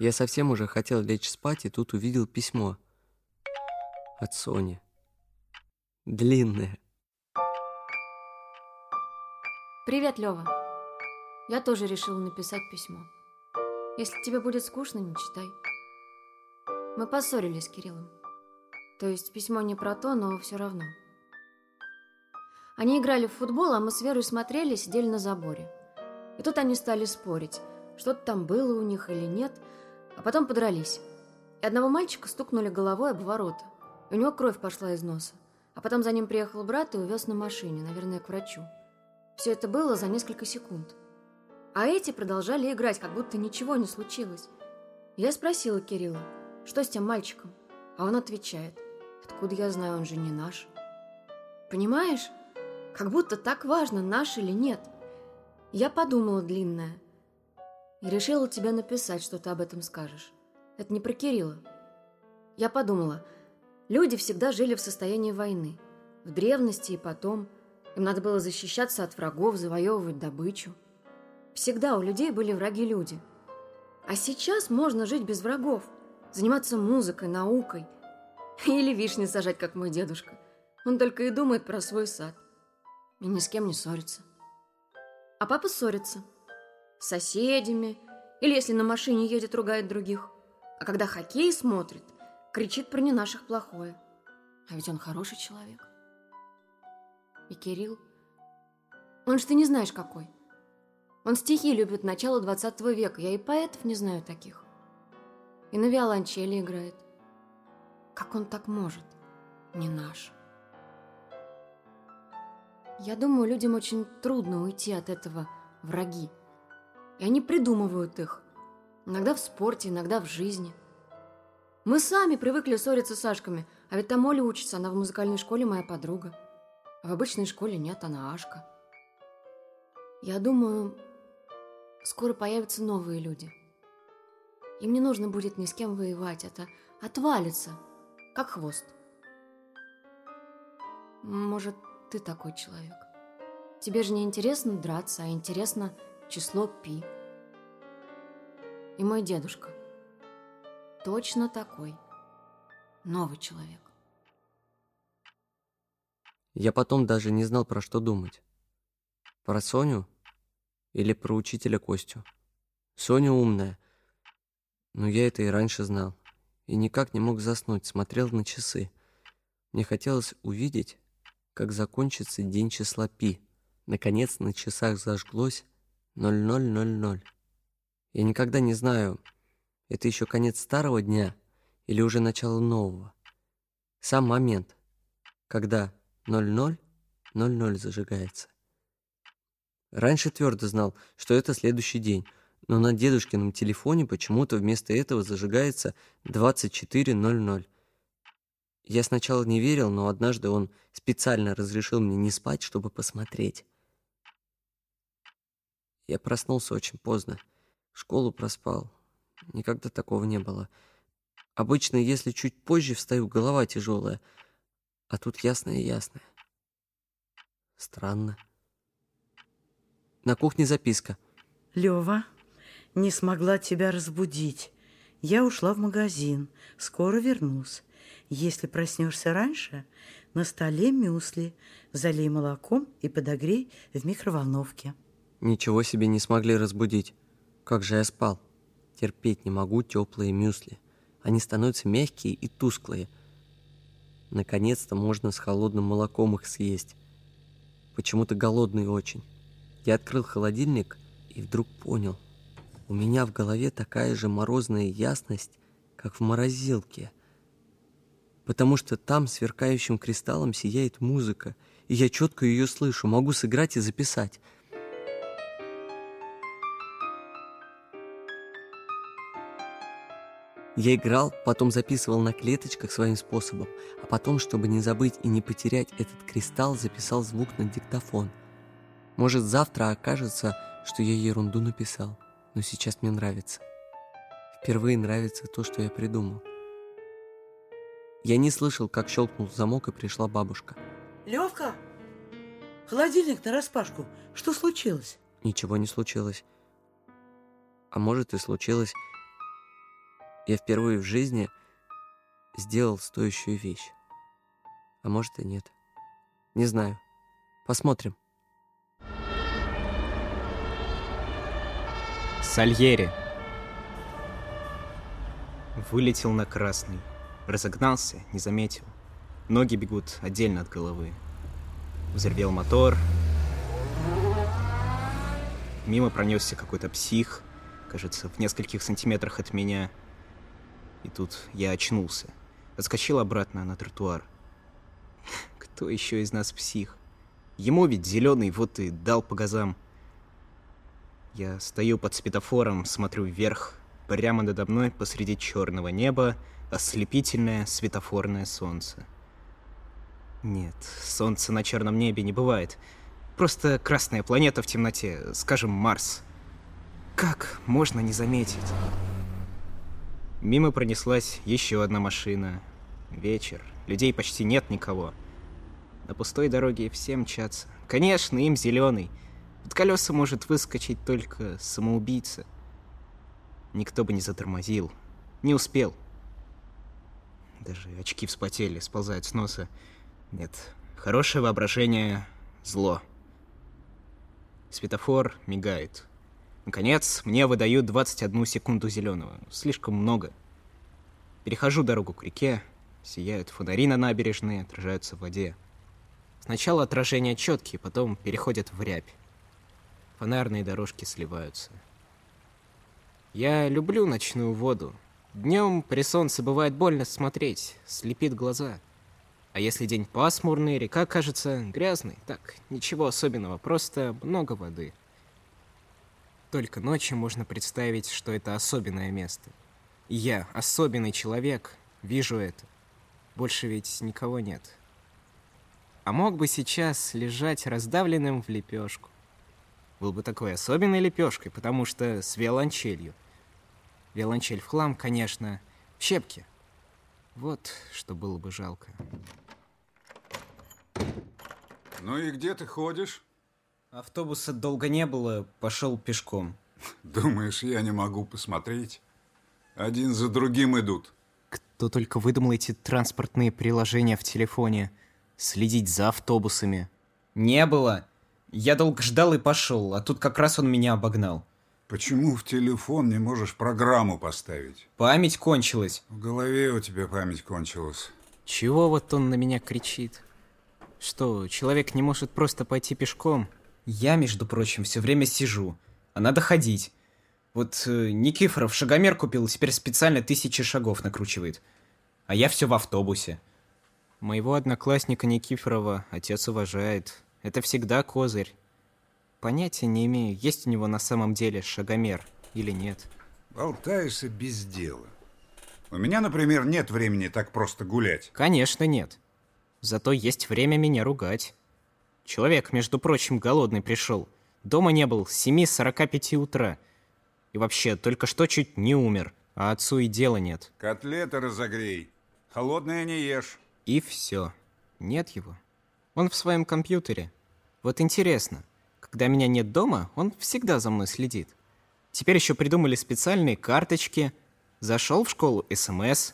Я совсем уже хотел лечь спать, и тут увидел письмо от Сони. Длинное. Привет, Лёва. Я тоже решила написать письмо. Если тебе будет скучно, не читай. Мы поссорились с Кириллом. То есть письмо не про то, но все равно. Они играли в футбол, а мы с Верой смотрели, сидели на заборе. И тут они стали спорить, что-то там было у них или нет, а потом подрались. И одного мальчика стукнули головой об ворота. У него кровь пошла из носа. А потом за ним приехал брат и увез на машине, наверное, к врачу. Все это было за несколько секунд. А эти продолжали играть, как будто ничего не случилось. Я спросила Кирилла, что с тем мальчиком? А он отвечает, откуда я знаю, он же не наш. Понимаешь? Как будто так важно, наш или нет. Я подумала длинная и решила тебе написать, что ты об этом скажешь. Это не про Кирилла. Я подумала, люди всегда жили в состоянии войны. В древности и потом. Им надо было защищаться от врагов, завоевывать добычу. Всегда у людей были враги-люди. А сейчас можно жить без врагов, заниматься музыкой, наукой. Или вишни сажать, как мой дедушка. Он только и думает про свой сад. И ни с кем не ссорится. А папа ссорится. Соседями. Или если на машине едет, ругает других. А когда хоккей смотрит, кричит про не наших плохое. А ведь он хороший человек. И Кирилл, он же ты не знаешь какой. Он стихи любит начала 20 века, я и поэтов не знаю таких. И на виолончели играет. Как он так может? Не наш. Я думаю, людям очень трудно уйти от этого враги. И они придумывают их. Иногда в спорте, иногда в жизни. Мы сами привыкли ссориться с Сашками, а ведь там Оля учится, она в музыкальной школе моя подруга. А в обычной школе нет, она Ашка. Я думаю, скоро появятся новые люди. Им не нужно будет ни с кем воевать, это отвалится, как хвост. Может, ты такой человек. Тебе же не интересно драться, а интересно число пи. И мой дедушка. Точно такой. Новый человек. Я потом даже не знал, про что думать. Про Соню или про учителя Костю. Соня умная, но я это и раньше знал. И никак не мог заснуть, смотрел на часы. Мне хотелось увидеть, как закончится день числа Пи. Наконец на часах зажглось 0000. Я никогда не знаю, это еще конец старого дня или уже начало нового. Сам момент, когда 0000 зажигается. Раньше твердо знал, что это следующий день, но на дедушкином телефоне почему-то вместо этого зажигается 24.00. Я сначала не верил, но однажды он специально разрешил мне не спать, чтобы посмотреть. Я проснулся очень поздно. Школу проспал. Никогда такого не было. Обычно, если чуть позже встаю, голова тяжелая. А тут ясное-ясное. Странно. На кухне записка. Лева, не смогла тебя разбудить. Я ушла в магазин. Скоро вернусь. Если проснешься раньше, на столе мюсли. Залей молоком и подогрей в микроволновке. Ничего себе не смогли разбудить. Как же я спал. Терпеть не могу теплые мюсли. Они становятся мягкие и тусклые. Наконец-то можно с холодным молоком их съесть. Почему-то голодный очень. Я открыл холодильник и вдруг понял. У меня в голове такая же морозная ясность, как в морозилке. Потому что там сверкающим кристаллом сияет музыка, и я четко ее слышу, могу сыграть и записать. Я играл, потом записывал на клеточках своим способом, а потом, чтобы не забыть и не потерять этот кристалл, записал звук на диктофон. Может, завтра окажется, что я ерунду написал, но сейчас мне нравится. Впервые нравится то, что я придумал. Я не слышал, как щелкнул замок, и пришла бабушка. Левка, холодильник нараспашку. Что случилось? Ничего не случилось. А может и случилось. Я впервые в жизни сделал стоящую вещь. А может и нет. Не знаю. Посмотрим. Сальери. Вылетел на красный. Разогнался, не заметил. Ноги бегут отдельно от головы. Взревел мотор. Мимо пронесся какой-то псих, кажется, в нескольких сантиметрах от меня. И тут я очнулся. Отскочил обратно на тротуар. Кто еще из нас псих? Ему ведь зеленый вот и дал по газам. Я стою под светофором, смотрю вверх. Прямо надо мной посреди черного неба ослепительное светофорное солнце. Нет, солнца на черном небе не бывает. Просто красная планета в темноте, скажем, Марс. Как можно не заметить? Мимо пронеслась еще одна машина. Вечер. Людей почти нет никого. На пустой дороге все мчатся. Конечно, им зеленый. Под колеса может выскочить только самоубийца. Никто бы не затормозил. Не успел. Даже очки вспотели, сползают с носа. Нет, хорошее воображение — зло. Светофор мигает. Наконец, мне выдают 21 секунду зеленого. Слишком много. Перехожу дорогу к реке. Сияют фонари на набережной, отражаются в воде. Сначала отражения четкие, потом переходят в рябь. Фонарные дорожки сливаются. Я люблю ночную воду. Днем при солнце бывает больно смотреть, слепит глаза. А если день пасмурный, река кажется грязной. Так, ничего особенного, просто много воды. Только ночью можно представить, что это особенное место. И я, особенный человек, вижу это. Больше ведь никого нет. А мог бы сейчас лежать раздавленным в лепешку. Был бы такой особенной лепешкой, потому что с виолончелью. Виолончель в хлам, конечно, в щепке. Вот что было бы жалко. Ну и где ты ходишь? Автобуса долго не было, пошел пешком. Думаешь, я не могу посмотреть? Один за другим идут. Кто только выдумал эти транспортные приложения в телефоне. Следить за автобусами. Не было. Я долго ждал и пошел, а тут как раз он меня обогнал. Почему в телефон не можешь программу поставить? Память кончилась. В голове у тебя память кончилась. Чего вот он на меня кричит? Что, человек не может просто пойти пешком? Я, между прочим, все время сижу. А надо ходить. Вот э, Никифоров шагомер купил, теперь специально тысячи шагов накручивает. А я все в автобусе. Моего одноклассника Никифорова отец уважает. Это всегда козырь. Понятия не имею, есть у него на самом деле шагомер или нет. Болтаешься без дела. У меня, например, нет времени так просто гулять. Конечно, нет. Зато есть время меня ругать. Человек, между прочим, голодный пришел. Дома не был с 7.45 утра. И вообще, только что чуть не умер, а отцу и дела нет. Котлеты разогрей. Холодное не ешь. И все. Нет его. Он в своем компьютере. Вот интересно, когда меня нет дома, он всегда за мной следит. Теперь еще придумали специальные карточки. Зашел в школу СМС,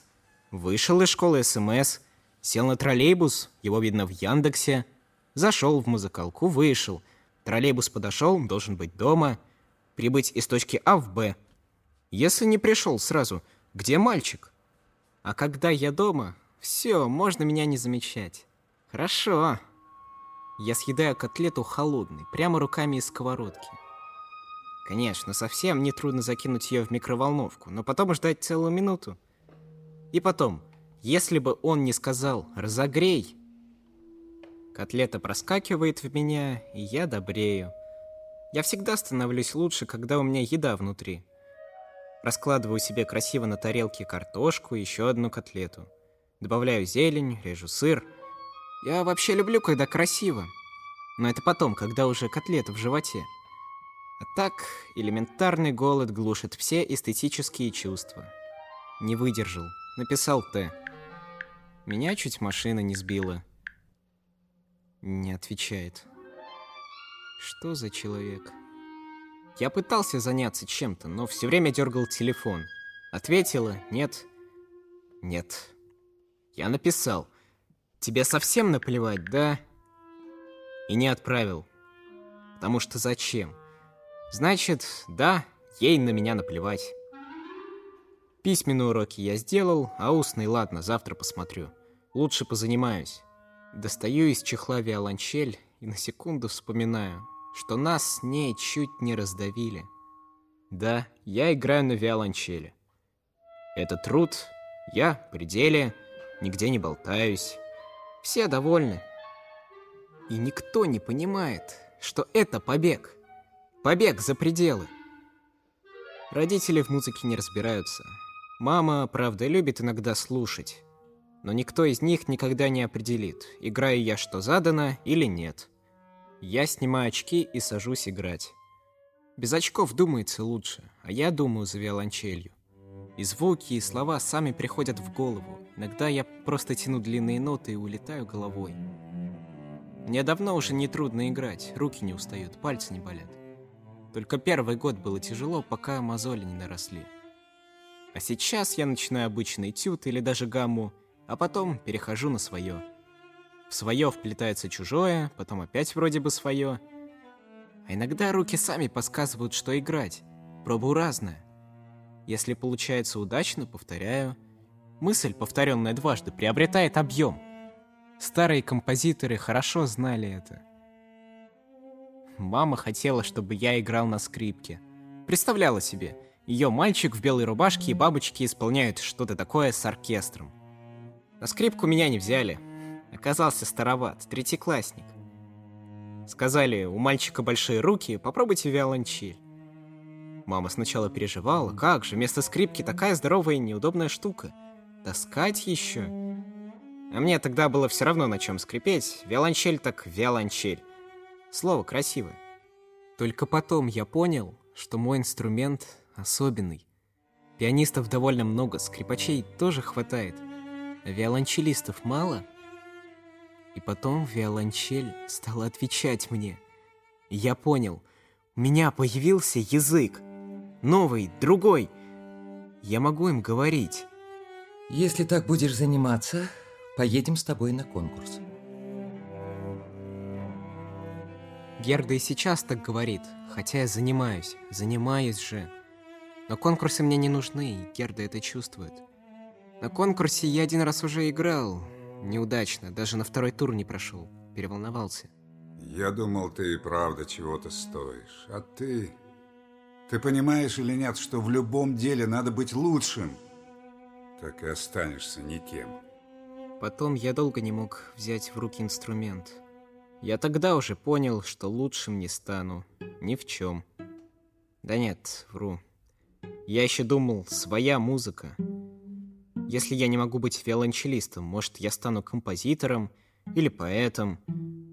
вышел из школы СМС, сел на троллейбус, его видно в Яндексе, зашел в музыкалку, вышел. Троллейбус подошел, должен быть дома, прибыть из точки А в Б. Если не пришел сразу, где мальчик? А когда я дома, все, можно меня не замечать. Хорошо. Я съедаю котлету холодной, прямо руками из сковородки. Конечно, совсем не трудно закинуть ее в микроволновку, но потом ждать целую минуту. И потом, если бы он не сказал «разогрей», котлета проскакивает в меня, и я добрею. Я всегда становлюсь лучше, когда у меня еда внутри. Раскладываю себе красиво на тарелке картошку и еще одну котлету. Добавляю зелень, режу сыр – я вообще люблю, когда красиво. Но это потом, когда уже котлета в животе. А так, элементарный голод глушит все эстетические чувства. Не выдержал. Написал Т. Меня чуть машина не сбила. Не отвечает. Что за человек? Я пытался заняться чем-то, но все время дергал телефон. Ответила «нет». Нет. Я написал. Тебе совсем наплевать, да? И не отправил. Потому что зачем? Значит, да, ей на меня наплевать. Письменные уроки я сделал, а устный, ладно, завтра посмотрю. Лучше позанимаюсь. Достаю из чехла виолончель и на секунду вспоминаю, что нас с ней чуть не раздавили. Да, я играю на виолончели. Это труд, я в пределе, нигде не болтаюсь. Все довольны. И никто не понимает, что это побег. Побег за пределы. Родители в музыке не разбираются. Мама, правда, любит иногда слушать. Но никто из них никогда не определит, играю я что задано или нет. Я снимаю очки и сажусь играть. Без очков думается лучше, а я думаю за виолончелью. И звуки, и слова сами приходят в голову. Иногда я просто тяну длинные ноты и улетаю головой. Мне давно уже не трудно играть, руки не устают, пальцы не болят. Только первый год было тяжело, пока мозоли не наросли. А сейчас я начинаю обычный тют или даже гамму, а потом перехожу на свое. В свое вплетается чужое, потом опять вроде бы свое. А иногда руки сами подсказывают, что играть. Пробую разное. Если получается удачно, повторяю. Мысль, повторенная дважды, приобретает объем. Старые композиторы хорошо знали это. Мама хотела, чтобы я играл на скрипке. Представляла себе, ее мальчик в белой рубашке и бабочки исполняют что-то такое с оркестром. На скрипку меня не взяли. Оказался староват, третьеклассник. Сказали, у мальчика большие руки, попробуйте виолончель. Мама сначала переживала, как же, вместо скрипки такая здоровая и неудобная штука. Таскать еще? А мне тогда было все равно на чем скрипеть. Виолончель так виолончель. Слово красивое. Только потом я понял, что мой инструмент особенный. Пианистов довольно много, скрипачей тоже хватает. Виолончелистов мало. И потом виолончель стала отвечать мне. И я понял, у меня появился язык. Новый, другой. Я могу им говорить. Если так будешь заниматься, поедем с тобой на конкурс. Герда и сейчас так говорит, хотя я занимаюсь, занимаюсь же. Но конкурсы мне не нужны, и Герда это чувствует. На конкурсе я один раз уже играл, неудачно, даже на второй тур не прошел, переволновался. Я думал, ты и правда чего-то стоишь, а ты... Ты понимаешь или нет, что в любом деле надо быть лучшим, так и останешься никем. Потом я долго не мог взять в руки инструмент. Я тогда уже понял, что лучшим не стану. Ни в чем. Да нет, вру. Я еще думал, своя музыка. Если я не могу быть виолончелистом, может, я стану композитором или поэтом.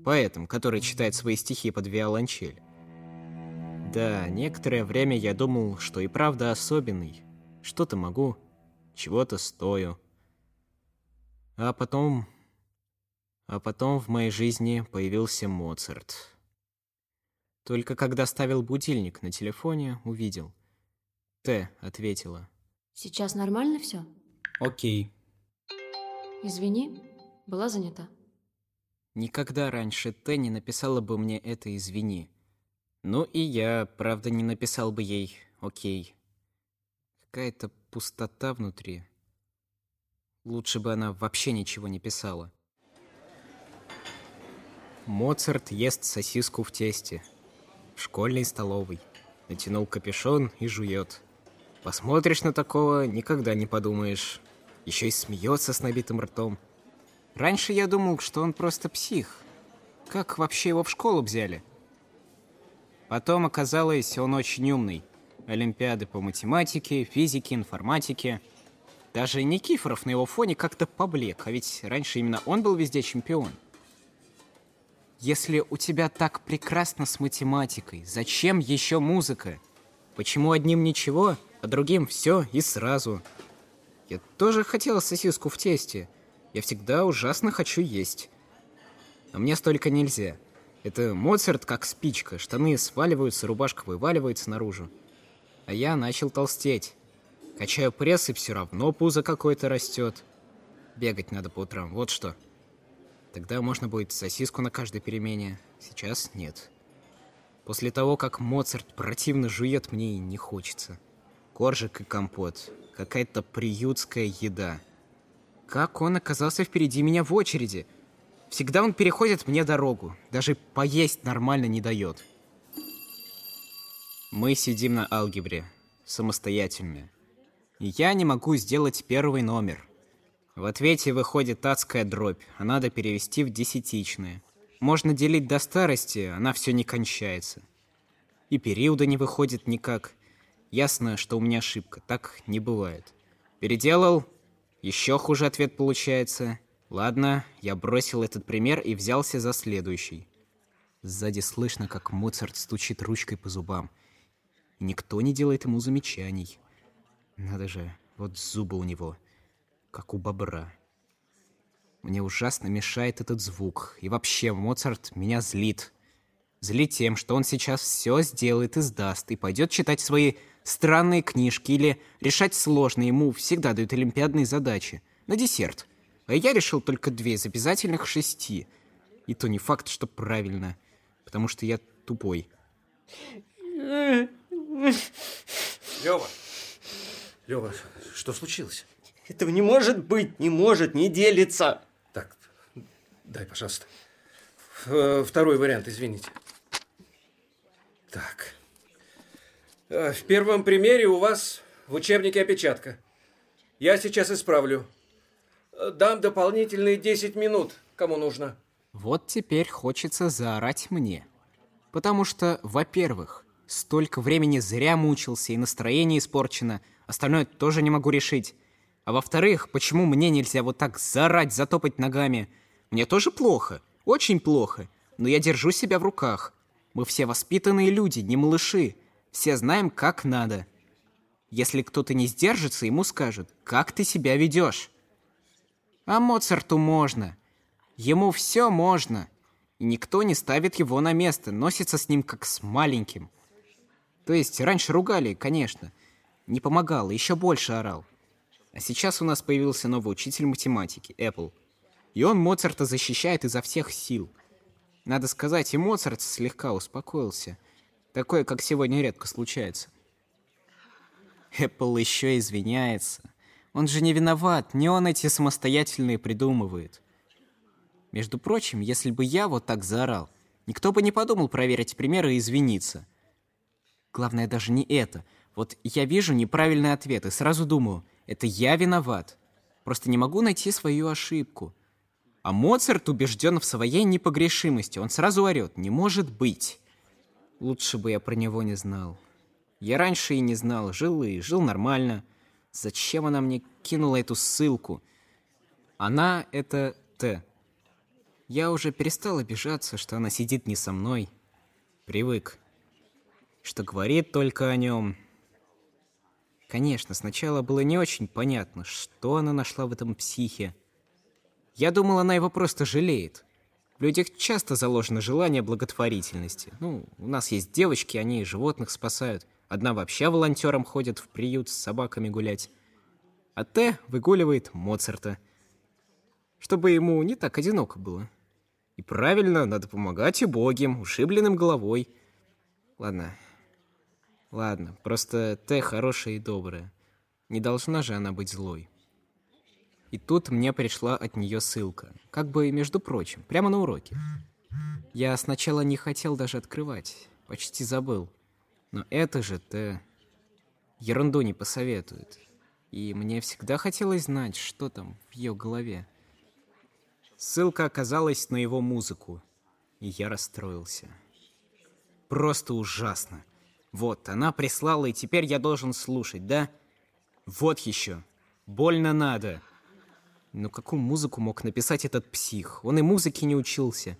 Поэтом, который читает свои стихи под виолончель. Да, некоторое время я думал, что и правда особенный. Что-то могу, чего-то стою. А потом... А потом в моей жизни появился Моцарт. Только когда ставил будильник на телефоне, увидел. Т ответила. Сейчас нормально все? Окей. Извини, была занята. Никогда раньше Т не написала бы мне это «извини». Ну и я, правда, не написал бы ей «Окей». Какая-то пустота внутри. Лучше бы она вообще ничего не писала. Моцарт ест сосиску в тесте. В школьной столовой. Натянул капюшон и жует. Посмотришь на такого, никогда не подумаешь. Еще и смеется с набитым ртом. Раньше я думал, что он просто псих. Как вообще его в школу взяли? Потом оказалось, он очень умный. Олимпиады по математике, физике, информатике. Даже Никифоров на его фоне как-то поблек, а ведь раньше именно он был везде чемпион. Если у тебя так прекрасно с математикой, зачем еще музыка? Почему одним ничего, а другим все и сразу? Я тоже хотел сосиску в тесте. Я всегда ужасно хочу есть. Но мне столько нельзя. Это Моцарт как спичка, штаны сваливаются, рубашка вываливается наружу. А я начал толстеть. Качаю пресс, и все равно пузо какое-то растет. Бегать надо по утрам, вот что. Тогда можно будет сосиску на каждой перемене. Сейчас нет. После того, как Моцарт противно жует, мне и не хочется. Коржик и компот. Какая-то приютская еда. Как он оказался впереди меня в очереди? Всегда он переходит мне дорогу. Даже поесть нормально не дает. Мы сидим на алгебре. Самостоятельно. Я не могу сделать первый номер. В ответе выходит адская дробь, а надо перевести в десятичные. Можно делить до старости, она все не кончается. И периода не выходит никак. Ясно, что у меня ошибка, так не бывает. Переделал, еще хуже ответ получается. Ладно, я бросил этот пример и взялся за следующий. Сзади слышно, как Моцарт стучит ручкой по зубам. Никто не делает ему замечаний. Надо же, вот зубы у него как у бобра. Мне ужасно мешает этот звук. И вообще, Моцарт меня злит. Злит тем, что он сейчас все сделает и сдаст, и пойдет читать свои странные книжки или решать сложные. Ему всегда дают олимпиадные задачи. На десерт. А я решил только две из обязательных шести. И то не факт, что правильно. Потому что я тупой. Лёва! Лёва, что случилось? Этого не может быть, не может, не делится. Так, дай, пожалуйста. Э, второй вариант, извините. Так. Э, в первом примере у вас в учебнике опечатка. Я сейчас исправлю. Э, дам дополнительные 10 минут, кому нужно. Вот теперь хочется заорать мне. Потому что, во-первых, столько времени зря мучился и настроение испорчено, остальное тоже не могу решить. А во-вторых, почему мне нельзя вот так зарать, затопать ногами? Мне тоже плохо, очень плохо, но я держу себя в руках. Мы все воспитанные люди, не малыши. Все знаем, как надо. Если кто-то не сдержится, ему скажут, как ты себя ведешь. А Моцарту можно. Ему все можно. И никто не ставит его на место, носится с ним как с маленьким. То есть раньше ругали, конечно. Не помогало, еще больше орал. А сейчас у нас появился новый учитель математики, Apple. И он Моцарта защищает изо всех сил. Надо сказать, и Моцарт слегка успокоился. Такое, как сегодня, редко случается. Apple еще извиняется. Он же не виноват, не он эти самостоятельные придумывает. Между прочим, если бы я вот так заорал, никто бы не подумал проверить примеры и извиниться. Главное даже не это. Вот я вижу неправильный ответ и сразу думаю, это я виноват. Просто не могу найти свою ошибку. А Моцарт убежден в своей непогрешимости. Он сразу орет. Не может быть. Лучше бы я про него не знал. Я раньше и не знал. Жил и жил нормально. Зачем она мне кинула эту ссылку? Она — это Т. Я уже перестал обижаться, что она сидит не со мной. Привык. Что говорит только о нем. Конечно, сначала было не очень понятно, что она нашла в этом психе. Я думал, она его просто жалеет. Людях часто заложено желание благотворительности. Ну, у нас есть девочки, они животных спасают. Одна вообще волонтером ходит в приют с собаками гулять. А Т выгуливает Моцарта. Чтобы ему не так одиноко было. И правильно, надо помогать убогим, ушибленным головой. Ладно, Ладно, просто Т хорошая и добрая. Не должна же она быть злой. И тут мне пришла от нее ссылка. Как бы, между прочим, прямо на уроке. Я сначала не хотел даже открывать. Почти забыл. Но это же Т... Ерунду не посоветует. И мне всегда хотелось знать, что там в ее голове. Ссылка оказалась на его музыку. И я расстроился. Просто ужасно. Вот, она прислала, и теперь я должен слушать, да? Вот еще. Больно надо. Но какую музыку мог написать этот псих? Он и музыки не учился.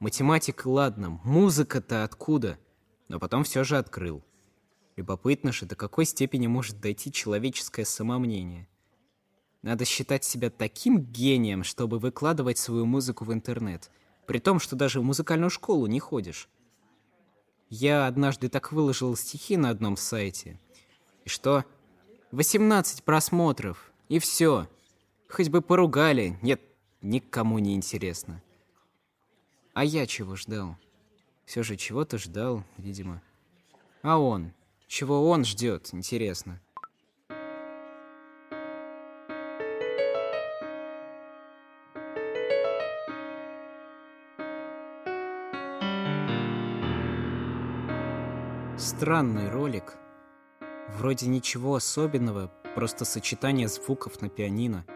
Математик, ладно, музыка-то откуда? Но потом все же открыл. Любопытно же, до какой степени может дойти человеческое самомнение. Надо считать себя таким гением, чтобы выкладывать свою музыку в интернет. При том, что даже в музыкальную школу не ходишь. Я однажды так выложил стихи на одном сайте. И что? 18 просмотров. И все. Хоть бы поругали. Нет, никому не интересно. А я чего ждал? Все же чего-то ждал, видимо. А он? Чего он ждет, интересно? Странный ролик. Вроде ничего особенного, просто сочетание звуков на пианино.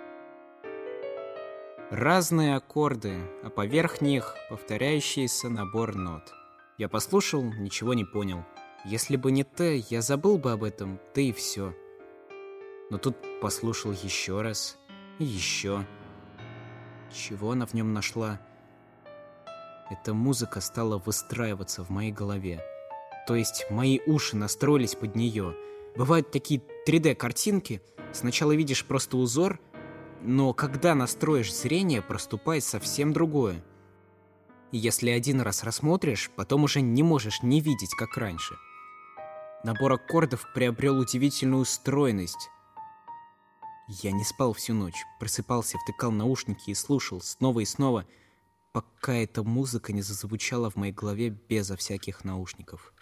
Разные аккорды, а поверх них повторяющийся набор нот. Я послушал, ничего не понял. Если бы не ты, я забыл бы об этом, да и все. Но тут послушал еще раз и еще. Чего она в нем нашла? Эта музыка стала выстраиваться в моей голове. То есть мои уши настроились под нее. Бывают такие 3D-картинки. Сначала видишь просто узор, но когда настроишь зрение, проступает совсем другое. Если один раз рассмотришь, потом уже не можешь не видеть, как раньше. Набор аккордов приобрел удивительную стройность. Я не спал всю ночь, просыпался, втыкал наушники и слушал снова и снова, пока эта музыка не зазвучала в моей голове безо всяких наушников.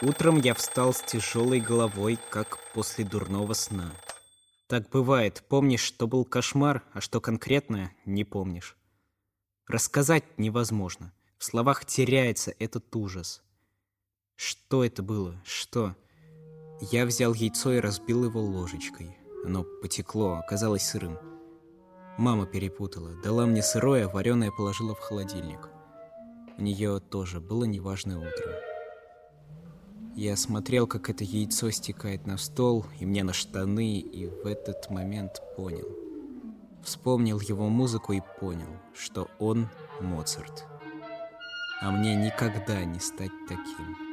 Утром я встал с тяжелой головой, как после дурного сна. Так бывает, помнишь, что был кошмар, а что конкретное не помнишь. Рассказать невозможно. В словах теряется этот ужас. Что это было? Что? Я взял яйцо и разбил его ложечкой. Оно потекло, оказалось сырым. Мама перепутала. Дала мне сырое, вареное положила в холодильник. У нее тоже было неважное утро. Я смотрел, как это яйцо стекает на стол, и мне на штаны, и в этот момент понял. Вспомнил его музыку и понял, что он Моцарт. А мне никогда не стать таким.